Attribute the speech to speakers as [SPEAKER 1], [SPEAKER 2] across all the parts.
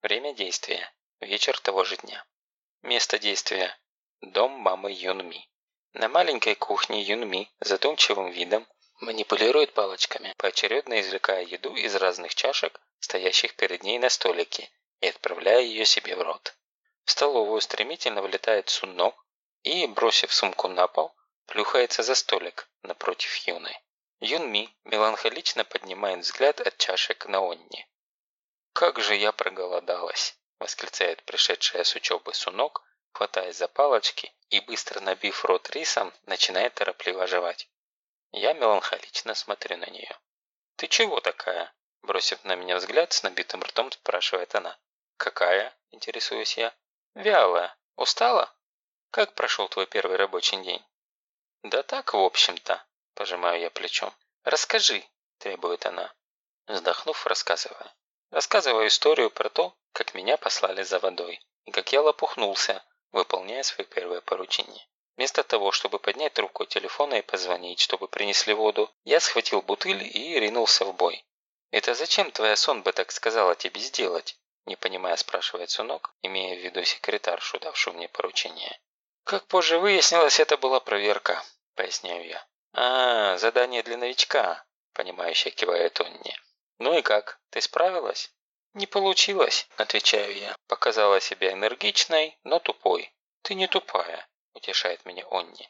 [SPEAKER 1] Время действия – вечер того же дня. Место действия – дом мамы Юнми. На маленькой кухне Юнми задумчивым видом манипулирует палочками, поочередно извлекая еду из разных чашек, стоящих перед ней на столике, и отправляя ее себе в рот. В столовую стремительно влетает Сунно и, бросив сумку на пол, плюхается за столик напротив Юны. Юнми меланхолично поднимает взгляд от чашек на Онни. «Как же я проголодалась!» – восклицает пришедшая с учебы Сунок, хватаясь за палочки и, быстро набив рот рисом, начинает торопливо жевать. Я меланхолично смотрю на нее. «Ты чего такая?» – бросив на меня взгляд, с набитым ртом спрашивает она. «Какая?» – интересуюсь я. «Вялая. Устала? Как прошел твой первый рабочий день?» «Да так, в общем-то», – пожимаю я плечом. «Расскажи», – требует она. Вздохнув, рассказываю. Рассказываю историю про то, как меня послали за водой, и как я лопухнулся, выполняя свои первые поручения. Вместо того, чтобы поднять трубку телефона и позвонить, чтобы принесли воду, я схватил бутыль и ринулся в бой. «Это зачем твоя сонба так сказала тебе сделать?» Не понимая, спрашивает Сунок, имея в виду секретаршу, давшую мне поручение. «Как позже выяснилось, это была проверка», – поясняю я. «А, задание для новичка», – понимающе кивает он мне. «Ну и как, ты справилась?» «Не получилось», – отвечаю я. Показала себя энергичной, но тупой. «Ты не тупая», – утешает меня Онни.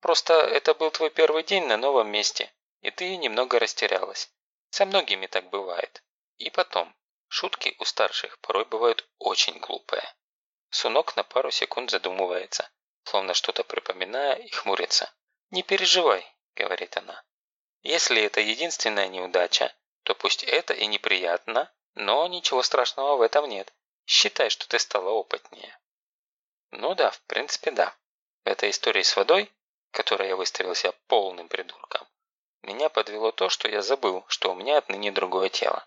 [SPEAKER 1] «Просто это был твой первый день на новом месте, и ты немного растерялась. Со многими так бывает. И потом, шутки у старших порой бывают очень глупые». Сунок на пару секунд задумывается, словно что-то припоминая и хмурится. «Не переживай», – говорит она. «Если это единственная неудача, то пусть это и неприятно, но ничего страшного в этом нет. Считай, что ты стала опытнее. Ну да, в принципе да. В этой истории с водой, которой я выставил себя полным придурком, меня подвело то, что я забыл, что у меня отныне другое тело.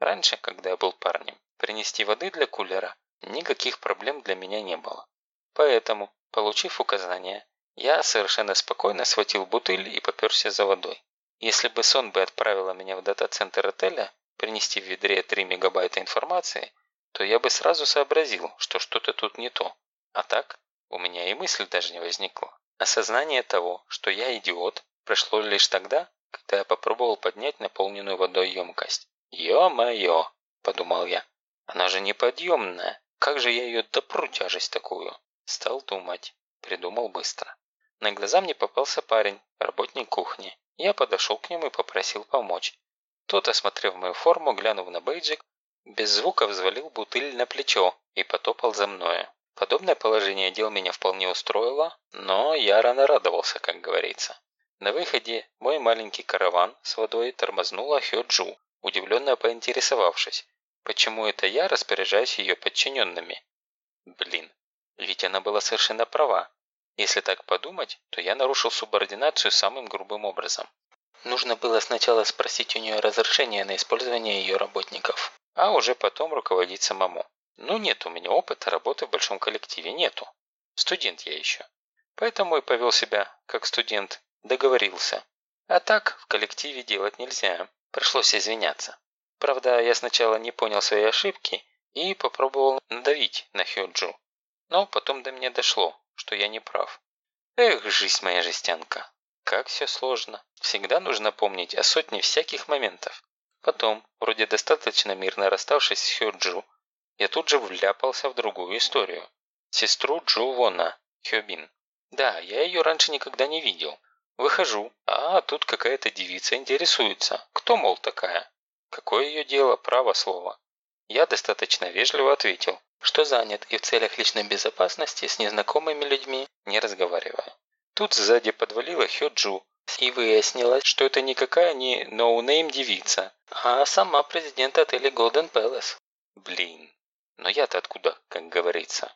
[SPEAKER 1] Раньше, когда я был парнем, принести воды для кулера никаких проблем для меня не было. Поэтому, получив указание, я совершенно спокойно схватил бутыль и поперся за водой. Если бы сон бы отправила меня в дата-центр отеля, принести в ведре 3 мегабайта информации, то я бы сразу сообразил, что что-то тут не то. А так, у меня и мысль даже не возникла. Осознание того, что я идиот, пришло лишь тогда, когда я попробовал поднять наполненную водой емкость. «Ё-моё!» – подумал я. «Она же неподъемная! Как же я ее допру тяжесть такую?» Стал думать. Придумал быстро. На глаза мне попался парень, работник кухни. Я подошел к нему и попросил помочь. Тот, осмотрев мою форму, глянув на бейджик, без звука взвалил бутыль на плечо и потопал за мною. Подобное положение дел меня вполне устроило, но я рано радовался, как говорится. На выходе мой маленький караван с водой тормознула Хёджу, удивленно поинтересовавшись, почему это я распоряжаюсь ее подчиненными. Блин, ведь она была совершенно права. Если так подумать, то я нарушил субординацию самым грубым образом. Нужно было сначала спросить у нее разрешение на использование ее работников, а уже потом руководить самому. Ну нет у меня опыта работы в большом коллективе, нету. Студент я еще. Поэтому и повел себя как студент, договорился. А так в коллективе делать нельзя, пришлось извиняться. Правда, я сначала не понял своей ошибки и попробовал надавить на Хёджу. Но потом до меня дошло, что я не прав. Эх, жизнь моя жестянка. Как все сложно. Всегда нужно помнить о сотне всяких моментов. Потом, вроде достаточно мирно расставшись с Хёджу, я тут же вляпался в другую историю. Сестру Джу Вона, Хёбин. Да, я ее раньше никогда не видел. Выхожу, а тут какая-то девица интересуется. Кто, мол, такая? Какое ее дело, право слово. Я достаточно вежливо ответил, что занят и в целях личной безопасности с незнакомыми людьми не разговариваю. Тут сзади подвалила Хёджу, и выяснилось, что это никакая не no-name девица, а сама президент отеля Golden Palace. Блин, но я-то откуда, как говорится.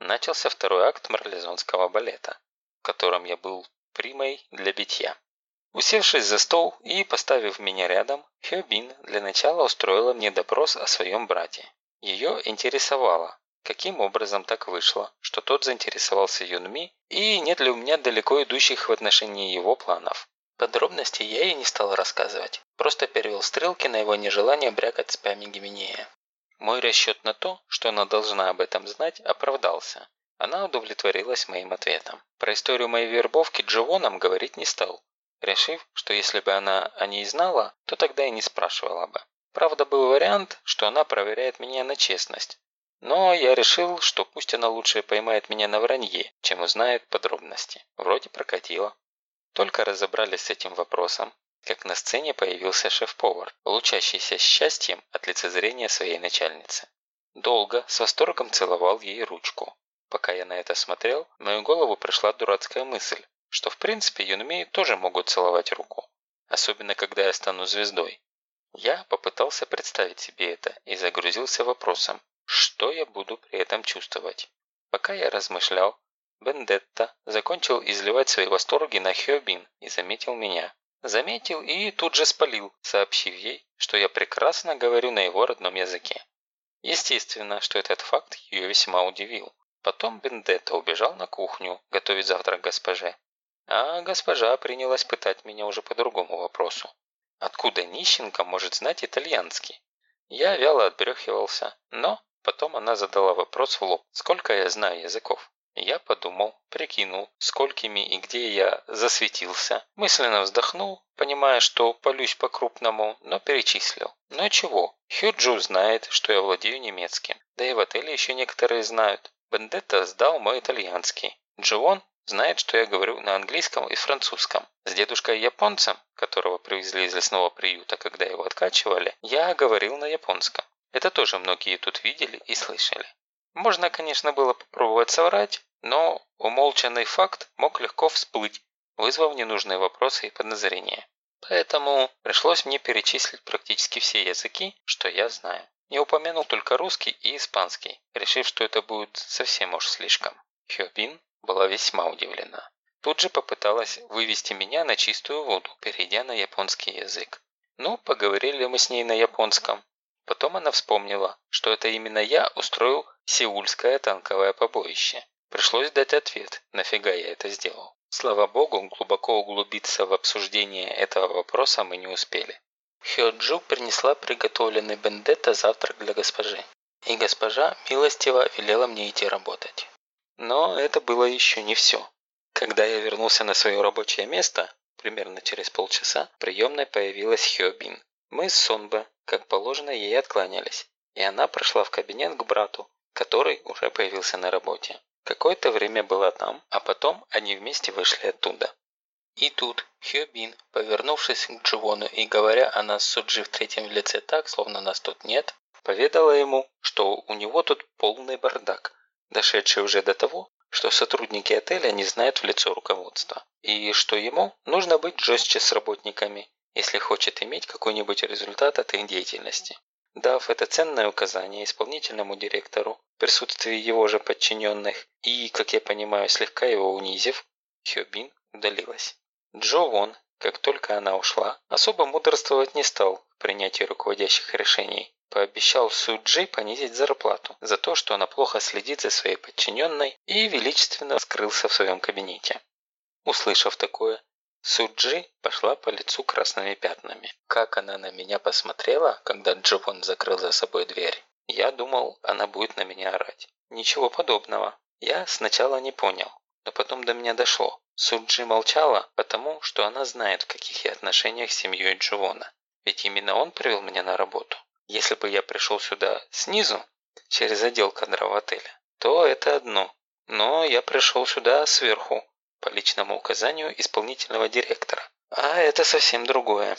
[SPEAKER 1] Начался второй акт марлезонского балета, в котором я был примой для битья. Усевшись за стол и поставив меня рядом, Хёбин для начала устроила мне допрос о своем брате. Ее интересовало, Каким образом так вышло, что тот заинтересовался Юнми, и нет ли у меня далеко идущих в отношении его планов? Подробности я ей не стал рассказывать, просто перевел стрелки на его нежелание брякать с Пами Гименея. Мой расчет на то, что она должна об этом знать, оправдался. Она удовлетворилась моим ответом. Про историю моей вербовки Джованом говорить не стал, решив, что если бы она о ней знала, то тогда и не спрашивала бы. Правда, был вариант, что она проверяет меня на честность. Но я решил, что пусть она лучше поймает меня на вранье, чем узнает подробности. Вроде прокатило. Только разобрались с этим вопросом, как на сцене появился шеф-повар, лучащийся счастьем от лицезрения своей начальницы. Долго, с восторгом целовал ей ручку. Пока я на это смотрел, в мою голову пришла дурацкая мысль, что в принципе юнми тоже могут целовать руку. Особенно, когда я стану звездой. Я попытался представить себе это и загрузился вопросом, что я буду при этом чувствовать. Пока я размышлял, Бендетта закончил изливать свои восторги на Хёбин и заметил меня. Заметил и тут же спалил, сообщив ей, что я прекрасно говорю на его родном языке. Естественно, что этот факт ее весьма удивил. Потом Бендетта убежал на кухню готовить завтрак госпоже. А госпожа принялась пытать меня уже по другому вопросу. Откуда нищенка может знать итальянский? Я вяло отбрехивался, но потом она задала вопрос в лоб, сколько я знаю языков. Я подумал, прикинул, сколькими и где я засветился, мысленно вздохнул, понимая, что полюсь по-крупному, но перечислил. Но чего, Хюджу знает, что я владею немецким, да и в отеле еще некоторые знают. Бендетта сдал мой итальянский. Дживон знает, что я говорю на английском и французском. С дедушкой-японцем, которого привезли из лесного приюта, когда его откачивали, я говорил на японском. Это тоже многие тут видели и слышали. Можно, конечно, было попробовать соврать, но умолчанный факт мог легко всплыть, вызвав ненужные вопросы и подозрения. Поэтому пришлось мне перечислить практически все языки, что я знаю. Не упомянул только русский и испанский, решив, что это будет совсем уж слишком. Хёбин была весьма удивлена. Тут же попыталась вывести меня на чистую воду, перейдя на японский язык. Ну, поговорили мы с ней на японском. Потом она вспомнила, что это именно я устроил сеульское танковое побоище. Пришлось дать ответ, нафига я это сделал. Слава богу, глубоко углубиться в обсуждение этого вопроса мы не успели. Хёджу принесла приготовленный бендетта завтрак для госпожи. И госпожа милостиво велела мне идти работать. Но это было еще не все. Когда я вернулся на свое рабочее место, примерно через полчаса, в приемной появилась Хёбин. Мы с Сонбе, как положено, ей откланялись, и она прошла в кабинет к брату, который уже появился на работе. Какое-то время была там, а потом они вместе вышли оттуда. И тут Хёбин, повернувшись к Дживону и говоря о нас Суджи в третьем лице так, словно нас тут нет, поведала ему, что у него тут полный бардак, дошедший уже до того, что сотрудники отеля не знают в лицо руководства, и что ему нужно быть жестче с работниками, если хочет иметь какой-нибудь результат от их деятельности. Дав это ценное указание исполнительному директору присутствии его же подчиненных и, как я понимаю, слегка его унизив, Хёбин удалилась. Джо Вон, как только она ушла, особо мудрствовать не стал в принятии руководящих решений. Пообещал Суджи понизить зарплату за то, что она плохо следит за своей подчиненной и величественно скрылся в своем кабинете. Услышав такое, Суджи пошла по лицу красными пятнами. Как она на меня посмотрела, когда Дживон закрыл за собой дверь. Я думал, она будет на меня орать. Ничего подобного. Я сначала не понял, но потом до меня дошло. Суджи молчала, потому что она знает, в каких я отношениях с семьей Дживона. Ведь именно он привел меня на работу. Если бы я пришел сюда снизу, через отдел кадров отеля, то это одно. Но я пришел сюда сверху, по личному указанию исполнительного директора. А это совсем другое.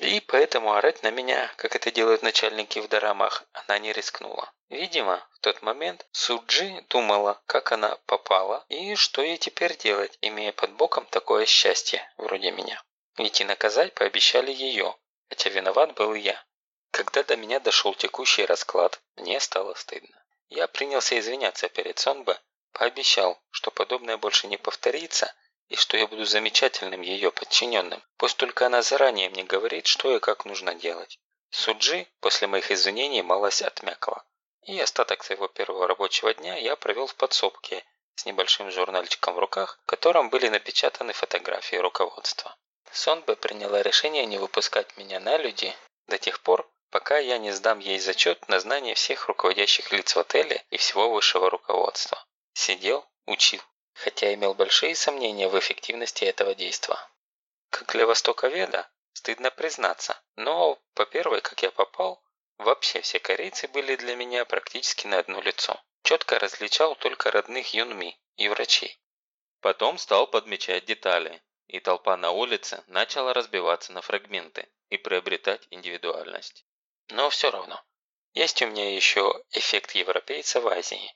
[SPEAKER 1] И поэтому орать на меня, как это делают начальники в дорамах, она не рискнула. Видимо, в тот момент Суджи думала, как она попала и что ей теперь делать, имея под боком такое счастье, вроде меня. Ведь и наказать пообещали ее, хотя виноват был я. Когда до меня дошел текущий расклад, мне стало стыдно. Я принялся извиняться перед Сонбе Пообещал, что подобное больше не повторится и что я буду замечательным ее подчиненным. Пусть только она заранее мне говорит, что и как нужно делать. Суджи после моих извинений малость отмякла. И остаток своего первого рабочего дня я провел в подсобке с небольшим журнальчиком в руках, в котором были напечатаны фотографии руководства. Сонбе приняла решение не выпускать меня на люди до тех пор, пока я не сдам ей зачет на знание всех руководящих лиц в отеле и всего высшего руководства. Сидел, учил, хотя имел большие сомнения в эффективности этого действа. Как для востоковеда, стыдно признаться, но, по первой, как я попал, вообще все корейцы были для меня практически на одно лицо. Четко различал только родных Юнми и врачей. Потом стал подмечать детали, и толпа на улице начала разбиваться на фрагменты и приобретать индивидуальность. Но все равно, есть у меня еще эффект европейца в Азии.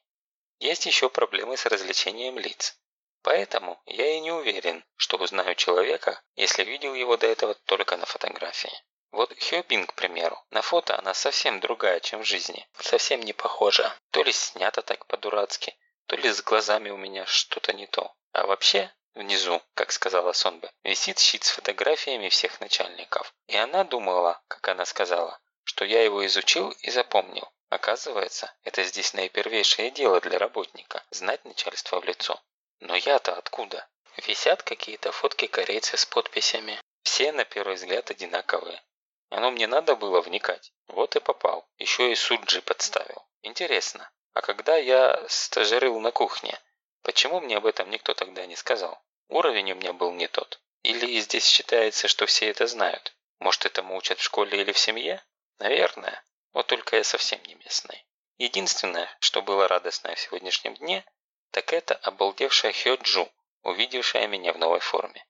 [SPEAKER 1] Есть еще проблемы с развлечением лиц. Поэтому я и не уверен, что узнаю человека, если видел его до этого только на фотографии. Вот Хёбин, к примеру, на фото она совсем другая, чем в жизни. Совсем не похожа. То ли снята так по-дурацки, то ли с глазами у меня что-то не то. А вообще, внизу, как сказала Сонбе, висит щит с фотографиями всех начальников. И она думала, как она сказала, что я его изучил и запомнил. Оказывается, это здесь наипервейшее дело для работника – знать начальство в лицо. Но я-то откуда? Висят какие-то фотки корейцев с подписями. Все, на первый взгляд, одинаковые. Оно мне надо было вникать. Вот и попал. Еще и Суджи подставил. Интересно, а когда я стажерил на кухне, почему мне об этом никто тогда не сказал? Уровень у меня был не тот. Или здесь считается, что все это знают? Может, этому учат в школе или в семье? Наверное. Вот только я совсем не местный. Единственное, что было радостное в сегодняшнем дне, так это обалдевшая Хёджу, увидевшая меня в новой форме.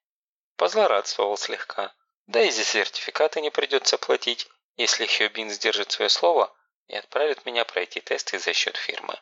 [SPEAKER 1] Позлорадствовал слегка. Да и за сертификаты не придется платить, если Хёбин сдержит свое слово и отправит меня пройти тесты за счет фирмы.